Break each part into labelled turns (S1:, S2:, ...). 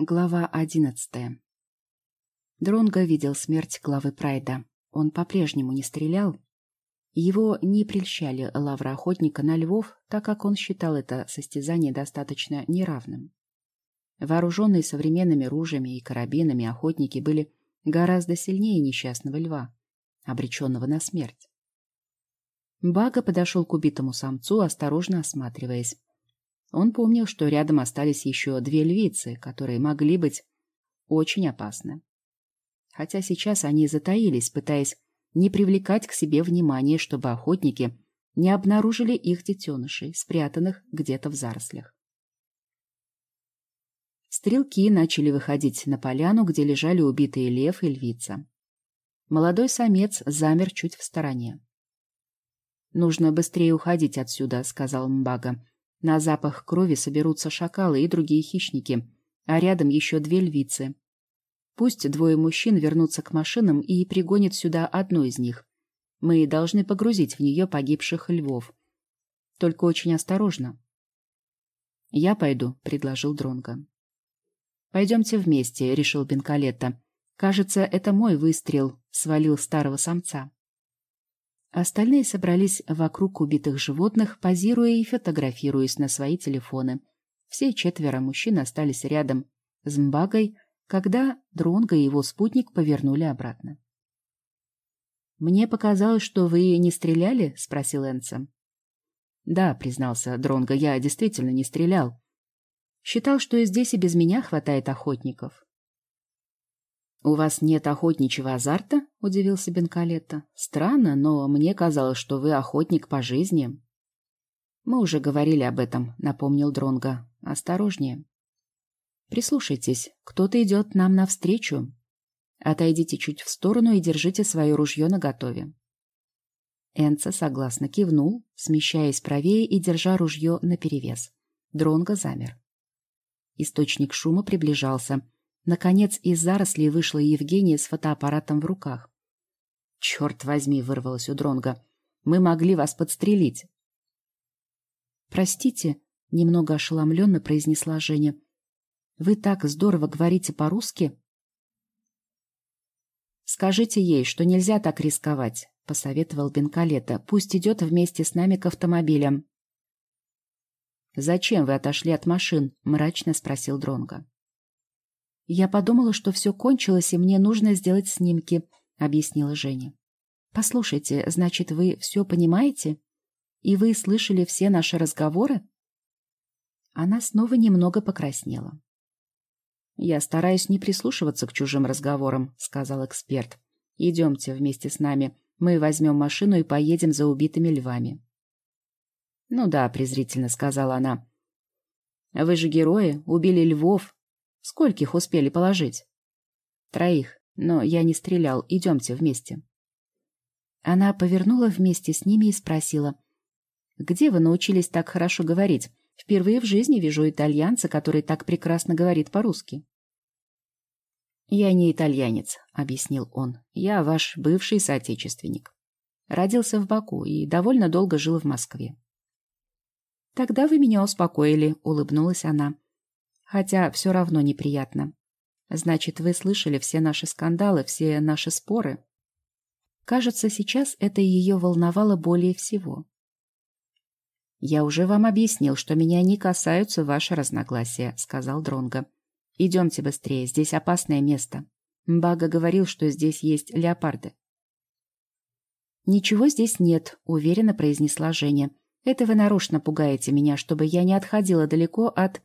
S1: Глава одиннадцатая. Дронго видел смерть главы Прайда. Он по-прежнему не стрелял. Его не прельщали лавры охотника на львов, так как он считал это состязание достаточно неравным. Вооруженные современными ружьями и карабинами охотники были гораздо сильнее несчастного льва, обреченного на смерть. Бага подошел к убитому самцу, осторожно осматриваясь. Он помнил, что рядом остались еще две львицы, которые могли быть очень опасны. Хотя сейчас они затаились, пытаясь не привлекать к себе внимания, чтобы охотники не обнаружили их детенышей, спрятанных где-то в зарослях. Стрелки начали выходить на поляну, где лежали убитые лев и львица. Молодой самец замер чуть в стороне. «Нужно быстрее уходить отсюда», — сказал Мбага. На запах крови соберутся шакалы и другие хищники, а рядом еще две львицы. Пусть двое мужчин вернутся к машинам и пригонят сюда одну из них. Мы должны погрузить в нее погибших львов. Только очень осторожно. «Я пойду», — предложил Дронго. «Пойдемте вместе», — решил Бенкалетто. «Кажется, это мой выстрел свалил старого самца». Остальные собрались вокруг убитых животных, позируя и фотографируясь на свои телефоны. Все четверо мужчин остались рядом с Мбагой, когда Дронго и его спутник повернули обратно. «Мне показалось, что вы не стреляли?» — спросил Энца. «Да», — признался Дронго, — «я действительно не стрелял. Считал, что здесь и без меня хватает охотников. «У вас нет охотничьего азарта?» — удивился Бенкалетто. «Странно, но мне казалось, что вы охотник по жизни». «Мы уже говорили об этом», — напомнил Дронга. «Осторожнее». «Прислушайтесь, кто-то идет нам навстречу. Отойдите чуть в сторону и держите свое ружье наготове». Энца согласно кивнул, смещаясь правее и держа ружье наперевес. Дронго замер. Источник шума приближался — Наконец из зарослей вышла Евгения с фотоаппаратом в руках. «Черт возьми!» — вырвалось у Дронга. «Мы могли вас подстрелить!» «Простите», — немного ошеломленно произнесла Женя. «Вы так здорово говорите по-русски?» «Скажите ей, что нельзя так рисковать», — посоветовал Бенкалета. «Пусть идет вместе с нами к автомобилям». «Зачем вы отошли от машин?» — мрачно спросил Дронга. «Я подумала, что все кончилось, и мне нужно сделать снимки», — объяснила Женя. «Послушайте, значит, вы все понимаете? И вы слышали все наши разговоры?» Она снова немного покраснела. «Я стараюсь не прислушиваться к чужим разговорам», — сказал эксперт. «Идемте вместе с нами. Мы возьмем машину и поедем за убитыми львами». «Ну да», — презрительно сказала она. «Вы же герои, убили львов, Скольких успели положить? Троих, но я не стрелял. Идемте вместе. Она повернула вместе с ними и спросила. «Где вы научились так хорошо говорить? Впервые в жизни вижу итальянца, который так прекрасно говорит по-русски». «Я не итальянец», — объяснил он. «Я ваш бывший соотечественник. Родился в Баку и довольно долго жил в Москве». «Тогда вы меня успокоили», — улыбнулась она. Хотя все равно неприятно. Значит, вы слышали все наши скандалы, все наши споры? Кажется, сейчас это ее волновало более всего. «Я уже вам объяснил, что меня не касаются ваши разногласия», — сказал Дронго. «Идемте быстрее, здесь опасное место. Бага говорил, что здесь есть леопарды». «Ничего здесь нет», — уверенно произнесла Женя. «Это вы нарочно пугаете меня, чтобы я не отходила далеко от...»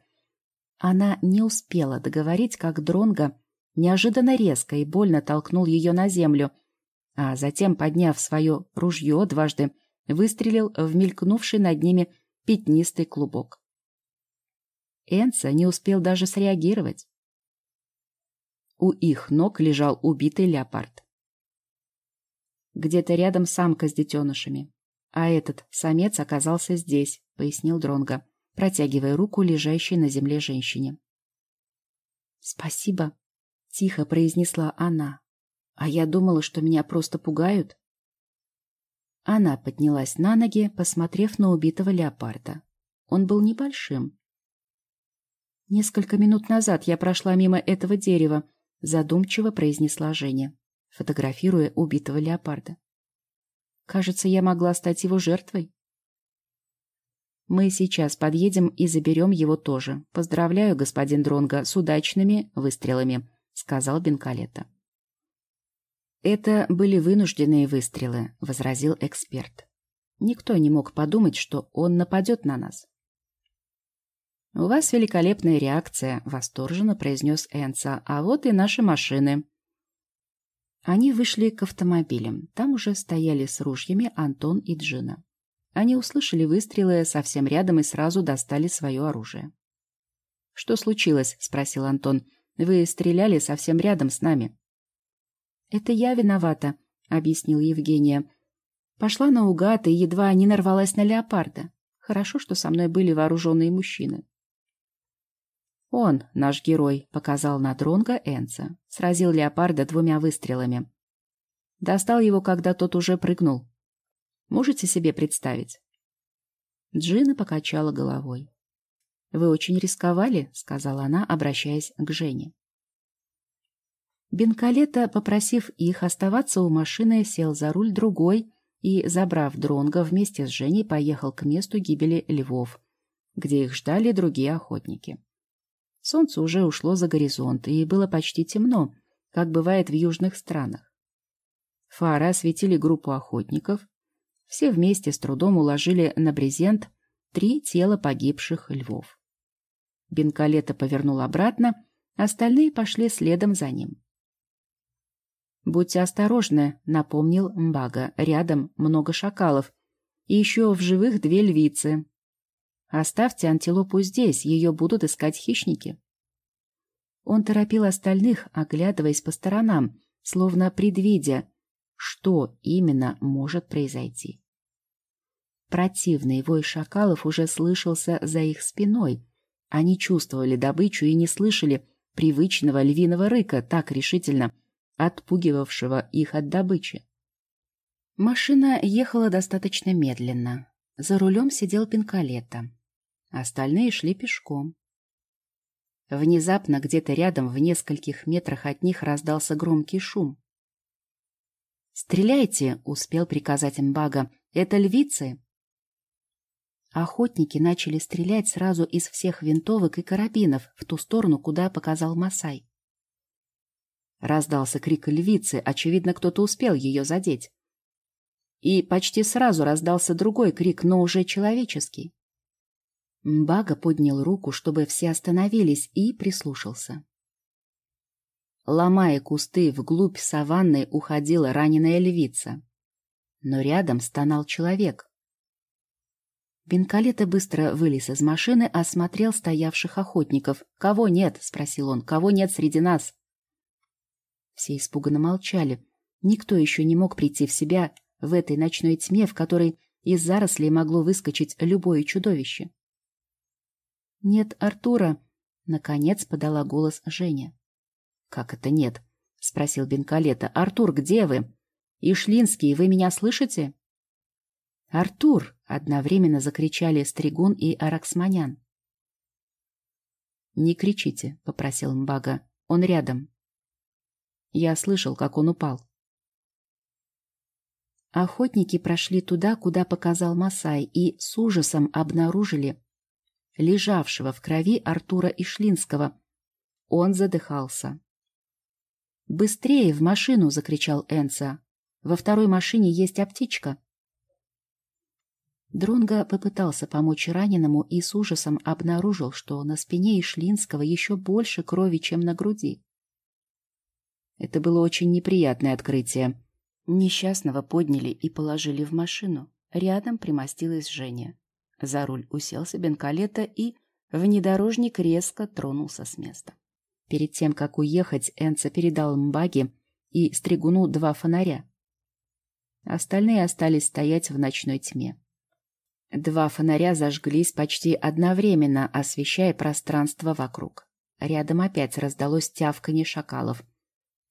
S1: Она не успела договорить, как Дронго неожиданно резко и больно толкнул ее на землю, а затем, подняв свое ружье дважды, выстрелил в мелькнувший над ними пятнистый клубок. Энца не успел даже среагировать. У их ног лежал убитый леопард. Где-то рядом самка с детенышами. А этот самец оказался здесь, пояснил Дронго протягивая руку лежащей на земле женщине. «Спасибо», — тихо произнесла она. «А я думала, что меня просто пугают». Она поднялась на ноги, посмотрев на убитого леопарда. Он был небольшим. Несколько минут назад я прошла мимо этого дерева, задумчиво произнесла Женя, фотографируя убитого леопарда. Кажется, я могла стать его жертвой. Мы сейчас подъедем и заберем его тоже. Поздравляю, господин Дронга, с удачными выстрелами, сказал Бенкалета. Это были вынужденные выстрелы, возразил эксперт. Никто не мог подумать, что он нападет на нас. «У вас великолепная реакция», — восторженно произнес Энца. «А вот и наши машины». Они вышли к автомобилям. Там уже стояли с ружьями Антон и Джина. Они услышали выстрелы совсем рядом и сразу достали свое оружие. «Что случилось?» — спросил Антон. «Вы стреляли совсем рядом с нами». «Это я виновата», — объяснил Евгения. «Пошла наугад и едва не нарвалась на леопарда. Хорошо, что со мной были вооруженные мужчины». «Он, наш герой», — показал на Дронга Энца. Сразил леопарда двумя выстрелами. Достал его, когда тот уже прыгнул. Можете себе представить? Джина покачала головой. «Вы очень рисковали», — сказала она, обращаясь к Жене. Бенкалета, попросив их оставаться у машины, сел за руль другой и, забрав Дронга, вместе с Женей поехал к месту гибели львов, где их ждали другие охотники. Солнце уже ушло за горизонт, и было почти темно, как бывает в южных странах. Фары осветили группу охотников. Все вместе с трудом уложили на брезент три тела погибших львов. Бенкалета повернул обратно, остальные пошли следом за ним. «Будьте осторожны», — напомнил Мбага. «Рядом много шакалов. И еще в живых две львицы. Оставьте антилопу здесь, ее будут искать хищники. Он торопил остальных, оглядываясь по сторонам, словно предвидя, что именно может произойти. Противный вой шакалов уже слышался за их спиной. Они чувствовали добычу и не слышали привычного львиного рыка, так решительно отпугивавшего их от добычи. Машина ехала достаточно медленно. За рулем сидел Пинкалета. Остальные шли пешком. Внезапно где-то рядом, в нескольких метрах от них, раздался громкий шум. «Стреляйте!» — успел приказать Мбага. «Это львицы!» Охотники начали стрелять сразу из всех винтовок и карабинов в ту сторону, куда показал Масай. Раздался крик львицы, очевидно, кто-то успел ее задеть. И почти сразу раздался другой крик, но уже человеческий. Мбага поднял руку, чтобы все остановились, и прислушался. Ломая кусты, вглубь саванны уходила раненая львица. Но рядом стонал человек. Бенкалета быстро вылез из машины, осмотрел стоявших охотников. «Кого нет?» — спросил он. «Кого нет среди нас?» Все испуганно молчали. Никто еще не мог прийти в себя в этой ночной тьме, в которой из зарослей могло выскочить любое чудовище. «Нет Артура», — наконец подала голос Женя. «Как это нет?» — спросил Бенкалета. «Артур, где вы? Ишлинский, вы меня слышите?» «Артур!» — одновременно закричали Стригун и Араксманян. «Не кричите», — попросил Мбага. «Он рядом». Я слышал, как он упал. Охотники прошли туда, куда показал Масай, и с ужасом обнаружили, лежавшего в крови Артура Ишлинского. Он задыхался. «Быстрее в машину!» — закричал Энца. «Во второй машине есть аптечка». Дронго попытался помочь раненому и с ужасом обнаружил, что на спине Ишлинского еще больше крови, чем на груди. Это было очень неприятное открытие. Несчастного подняли и положили в машину. Рядом примостилась Женя. За руль уселся Бенкалета и внедорожник резко тронулся с места. Перед тем, как уехать, Энца передал Мбаге и Стригуну два фонаря. Остальные остались стоять в ночной тьме. Два фонаря зажглись почти одновременно, освещая пространство вокруг. Рядом опять раздалось тявканье шакалов.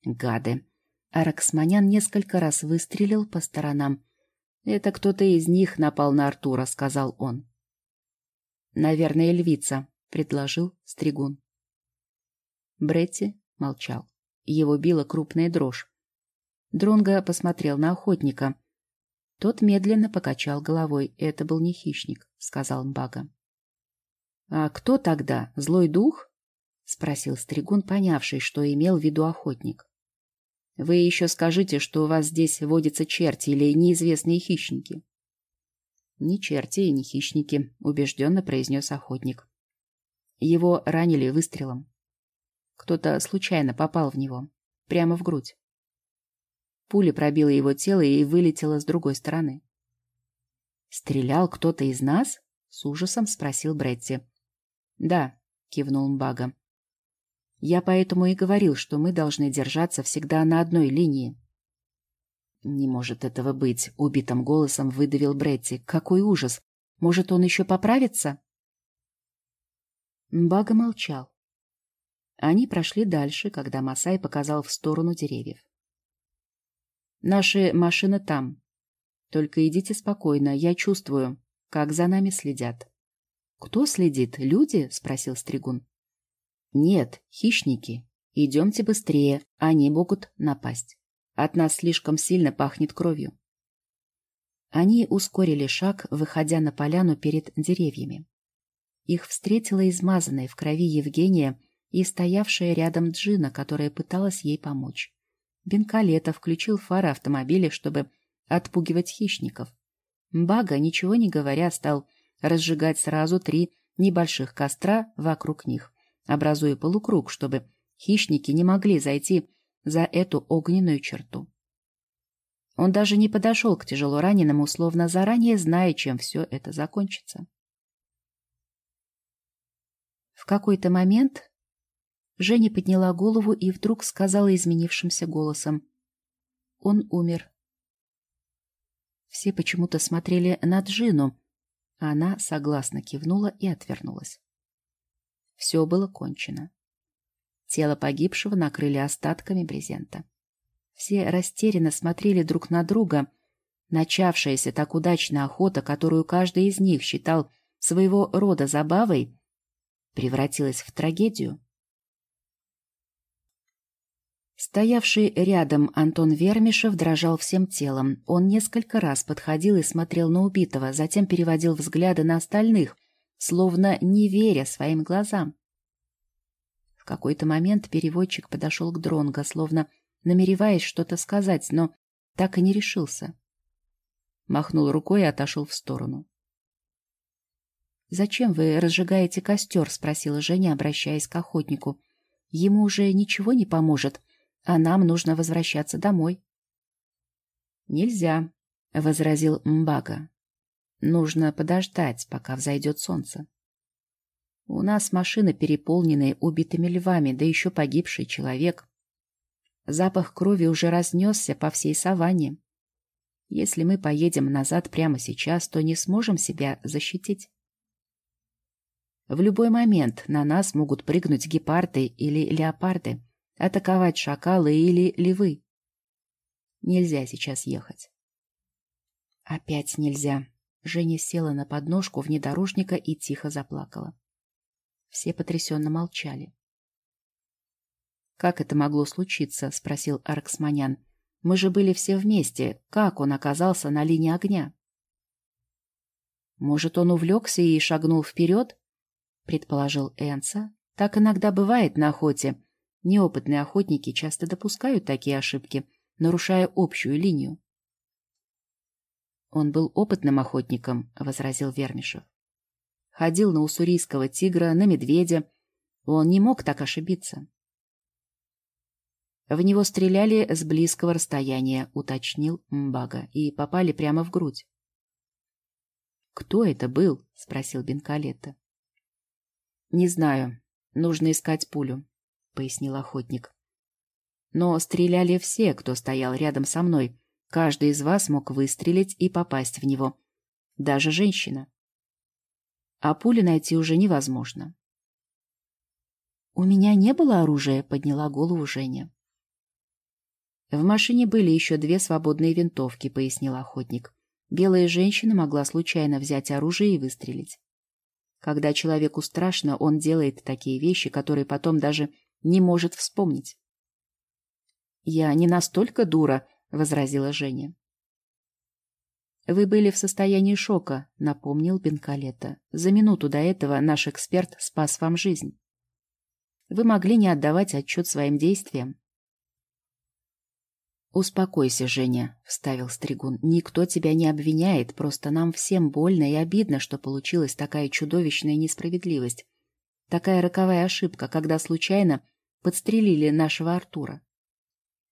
S1: Гады! Араксманян несколько раз выстрелил по сторонам, «Это кто-то из них напал на Артура», — сказал он. «Наверное, львица», — предложил Стригун. Бретти молчал. Его била крупная дрожь. Дронго посмотрел на охотника. Тот медленно покачал головой. «Это был не хищник», — сказал Мбага. «А кто тогда? Злой дух?» — спросил Стригун, понявший, что имел в виду охотник. «Вы еще скажите, что у вас здесь водятся черти или неизвестные хищники». «Ни черти ни хищники», — убежденно произнес охотник. Его ранили выстрелом. Кто-то случайно попал в него. Прямо в грудь. Пуля пробила его тело и вылетела с другой стороны. «Стрелял кто-то из нас?» — с ужасом спросил Бретти. «Да», — кивнул Мбага. «Я поэтому и говорил, что мы должны держаться всегда на одной линии». «Не может этого быть», — убитым голосом выдавил Бретти. «Какой ужас! Может, он еще поправится?» Мбага молчал. Они прошли дальше, когда Масай показал в сторону деревьев. «Наши машины там. Только идите спокойно, я чувствую, как за нами следят». «Кто следит? Люди?» — спросил Стригун. «Нет, хищники. Идемте быстрее, они могут напасть. От нас слишком сильно пахнет кровью». Они ускорили шаг, выходя на поляну перед деревьями. Их встретила измазанная в крови Евгения и стоявшая рядом Джина, которая пыталась ей помочь. Бенкалета включил фары автомобиля, чтобы отпугивать хищников. Бага, ничего не говоря, стал разжигать сразу три небольших костра вокруг них, образуя полукруг, чтобы хищники не могли зайти за эту огненную черту. Он даже не подошел к тяжело раненому, словно заранее зная, чем все это закончится. В какой-то момент Женя подняла голову и вдруг сказала изменившимся голосом. Он умер. Все почему-то смотрели на Джину. Она согласно кивнула и отвернулась. Все было кончено. Тело погибшего накрыли остатками брезента. Все растерянно смотрели друг на друга. Начавшаяся так удачная охота, которую каждый из них считал своего рода забавой, превратилась в трагедию. Стоявший рядом Антон Вермишев дрожал всем телом. Он несколько раз подходил и смотрел на убитого, затем переводил взгляды на остальных, словно не веря своим глазам. В какой-то момент переводчик подошел к Дронго, словно намереваясь что-то сказать, но так и не решился. Махнул рукой и отошел в сторону. «Зачем вы разжигаете костер?» — спросила Женя, обращаясь к охотнику. «Ему уже ничего не поможет» а нам нужно возвращаться домой. «Нельзя», — возразил Мбага. «Нужно подождать, пока взойдет солнце. У нас машины переполнены убитыми львами, да еще погибший человек. Запах крови уже разнесся по всей саванне. Если мы поедем назад прямо сейчас, то не сможем себя защитить. В любой момент на нас могут прыгнуть гепарды или леопарды» атаковать шакалы или львы. Нельзя сейчас ехать. Опять нельзя. Женя села на подножку внедорожника и тихо заплакала. Все потрясенно молчали. «Как это могло случиться?» — спросил Арксманян. «Мы же были все вместе. Как он оказался на линии огня?» «Может, он увлекся и шагнул вперед?» — предположил Энса. «Так иногда бывает на охоте. Неопытные охотники часто допускают такие ошибки, нарушая общую линию. «Он был опытным охотником», — возразил Вермишев. «Ходил на уссурийского тигра, на медведя. Он не мог так ошибиться». В него стреляли с близкого расстояния, уточнил Мбага, и попали прямо в грудь. «Кто это был?» — спросил Бенкалетта. «Не знаю. Нужно искать пулю. — пояснил охотник. «Но стреляли все, кто стоял рядом со мной. Каждый из вас мог выстрелить и попасть в него. Даже женщина. А пули найти уже невозможно». «У меня не было оружия», — подняла голову Женя. «В машине были еще две свободные винтовки», — пояснил охотник. «Белая женщина могла случайно взять оружие и выстрелить». Когда человеку страшно, он делает такие вещи, которые потом даже не может вспомнить. «Я не настолько дура», — возразила Женя. «Вы были в состоянии шока», — напомнил Бенкалета. «За минуту до этого наш эксперт спас вам жизнь. Вы могли не отдавать отчет своим действиям». «Успокойся, Женя», — вставил Стригун. «Никто тебя не обвиняет, просто нам всем больно и обидно, что получилась такая чудовищная несправедливость, такая роковая ошибка, когда случайно подстрелили нашего Артура.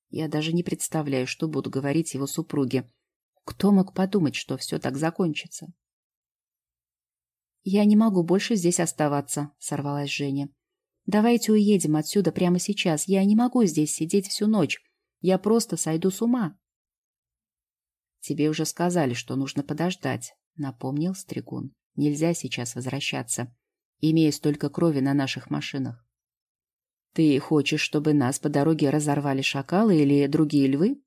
S1: Я даже не представляю, что буду говорить его супруге, кто мог подумать, что все так закончится? «Я не могу больше здесь оставаться», — сорвалась Женя. «Давайте уедем отсюда прямо сейчас. Я не могу здесь сидеть всю ночь. Я просто сойду с ума». «Тебе уже сказали, что нужно подождать», — напомнил Стригун. «Нельзя сейчас возвращаться, имея столько крови на наших машинах». «Ты хочешь, чтобы нас по дороге разорвали шакалы или другие львы?»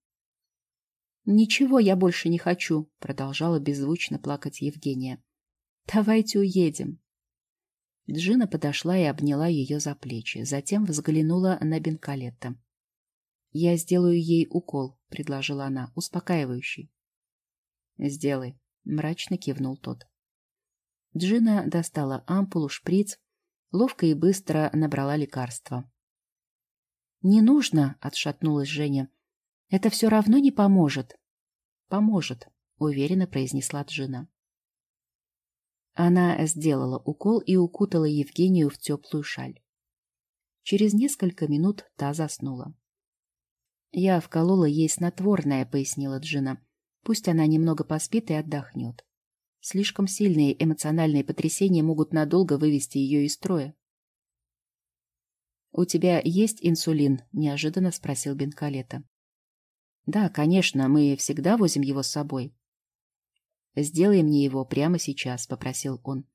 S1: «Ничего я больше не хочу», — продолжала беззвучно плакать Евгения. «Давайте уедем». Джина подошла и обняла ее за плечи, затем взглянула на Бенкалетта. «Я сделаю ей укол», — предложила она, — успокаивающий. «Сделай», — мрачно кивнул тот. Джина достала ампулу, шприц, ловко и быстро набрала лекарство. «Не нужно», — отшатнулась Женя. Это все равно не поможет. Поможет, уверенно произнесла Джина. Она сделала укол и укутала Евгению в теплую шаль. Через несколько минут та заснула. «Я вколола ей снотворное», — пояснила Джина. «Пусть она немного поспит и отдохнет. Слишком сильные эмоциональные потрясения могут надолго вывести ее из строя». «У тебя есть инсулин?» — неожиданно спросил Бенкалета. Да, конечно, мы всегда возим его с собой. Сделай мне его прямо сейчас, попросил он.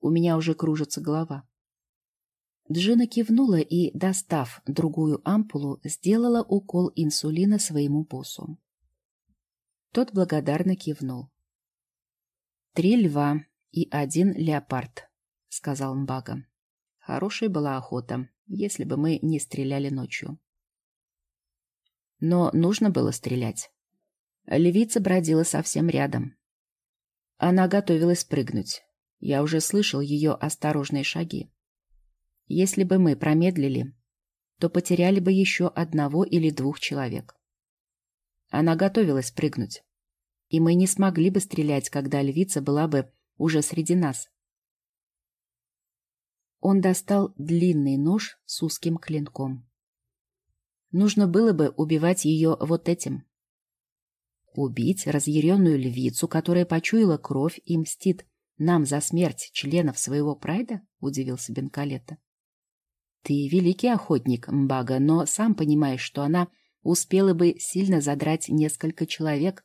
S1: У меня уже кружится голова. Джина кивнула и, достав другую ампулу, сделала укол инсулина своему боссу. Тот благодарно кивнул. «Три льва и один леопард», — сказал Мбага. «Хорошая была охота, если бы мы не стреляли ночью». Но нужно было стрелять. Левица бродила совсем рядом. Она готовилась прыгнуть. Я уже слышал ее осторожные шаги. Если бы мы промедлили, то потеряли бы еще одного или двух человек. Она готовилась прыгнуть. И мы не смогли бы стрелять, когда львица была бы уже среди нас. Он достал длинный нож с узким клинком. Нужно было бы убивать ее вот этим. Убить разъяренную львицу, которая почуяла кровь и мстит нам за смерть членов своего прайда? — удивился Бенкалетта. Ты великий охотник, Мбага, но сам понимаешь, что она успела бы сильно задрать несколько человек.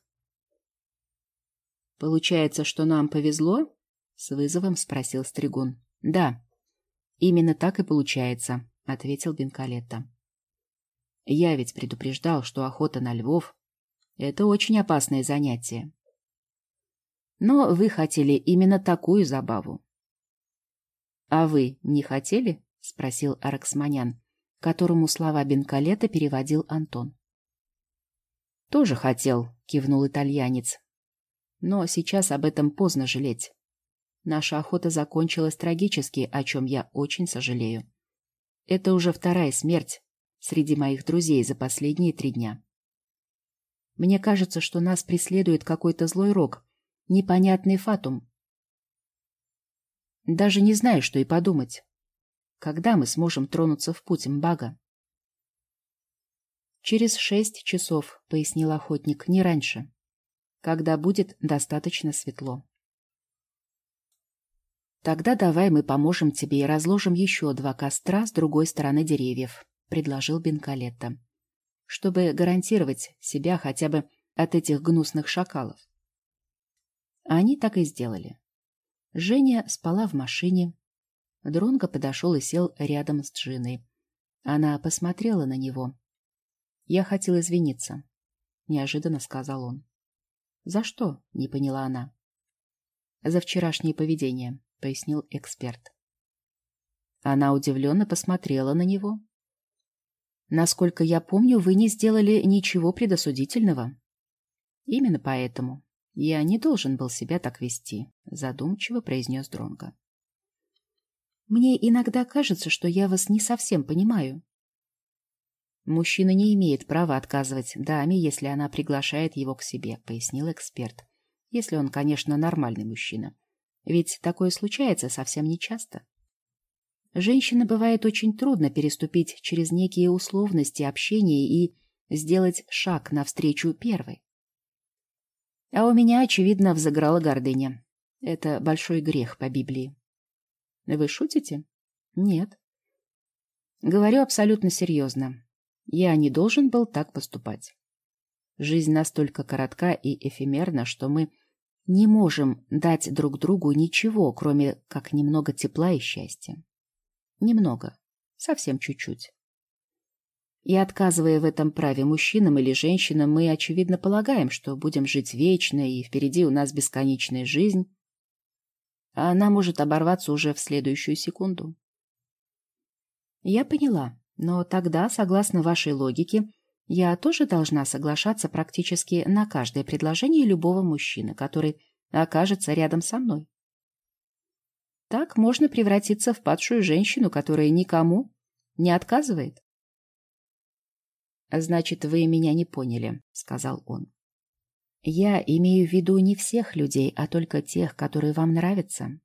S1: Получается, что нам повезло? С вызовом спросил Стригун. Да, именно так и получается, ответил Бенкалетта. Я ведь предупреждал, что охота на львов — это очень опасное занятие. Но вы хотели именно такую забаву. — А вы не хотели? — спросил Араксманян, которому слова Бенкалета переводил Антон. — Тоже хотел, — кивнул итальянец. Но сейчас об этом поздно жалеть. Наша охота закончилась трагически, о чем я очень сожалею. Это уже вторая смерть, среди моих друзей за последние три дня. Мне кажется, что нас преследует какой-то злой рок, непонятный фатум. Даже не знаю, что и подумать. Когда мы сможем тронуться в путь Мбага? Через шесть часов, — пояснил охотник, — не раньше, когда будет достаточно светло. Тогда давай мы поможем тебе и разложим еще два костра с другой стороны деревьев предложил Бенкалетто, чтобы гарантировать себя хотя бы от этих гнусных шакалов. Они так и сделали. Женя спала в машине. Дронго подошел и сел рядом с Джиной. Она посмотрела на него. «Я хотел извиниться», — неожиданно сказал он. «За что?» — не поняла она. «За вчерашнее поведение», — пояснил эксперт. Она удивленно посмотрела на него. Насколько я помню, вы не сделали ничего предосудительного. Именно поэтому я не должен был себя так вести, задумчиво произнес Дронго. Мне иногда кажется, что я вас не совсем понимаю. Мужчина не имеет права отказывать даме, если она приглашает его к себе, пояснил эксперт. Если он, конечно, нормальный мужчина. Ведь такое случается совсем нечасто. Женщина бывает очень трудно переступить через некие условности общения и сделать шаг навстречу первой. А у меня, очевидно, взыграла гордыня. Это большой грех по Библии. Вы шутите? Нет. Говорю абсолютно серьезно. Я не должен был так поступать. Жизнь настолько коротка и эфемерна, что мы не можем дать друг другу ничего, кроме как немного тепла и счастья. Немного. Совсем чуть-чуть. И отказывая в этом праве мужчинам или женщинам, мы, очевидно, полагаем, что будем жить вечно, и впереди у нас бесконечная жизнь, а она может оборваться уже в следующую секунду. Я поняла, но тогда, согласно вашей логике, я тоже должна соглашаться практически на каждое предложение любого мужчины, который окажется рядом со мной. Так можно превратиться в падшую женщину, которая никому не отказывает. «Значит, вы меня не поняли», — сказал он. «Я имею в виду не всех людей, а только тех, которые вам нравятся.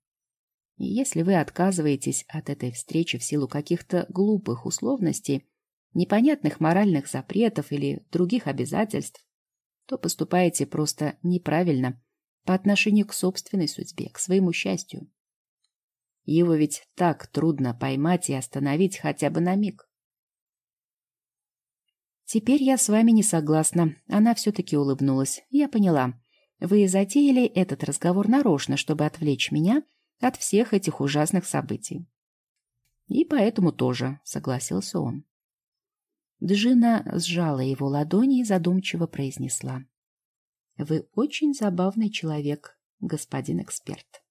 S1: Если вы отказываетесь от этой встречи в силу каких-то глупых условностей, непонятных моральных запретов или других обязательств, то поступаете просто неправильно по отношению к собственной судьбе, к своему счастью. Его ведь так трудно поймать и остановить хотя бы на миг. Теперь я с вами не согласна. Она все-таки улыбнулась. Я поняла. Вы затеяли этот разговор нарочно, чтобы отвлечь меня от всех этих ужасных событий. И поэтому тоже, согласился он. Джина сжала его ладони и задумчиво произнесла. Вы очень забавный человек, господин эксперт.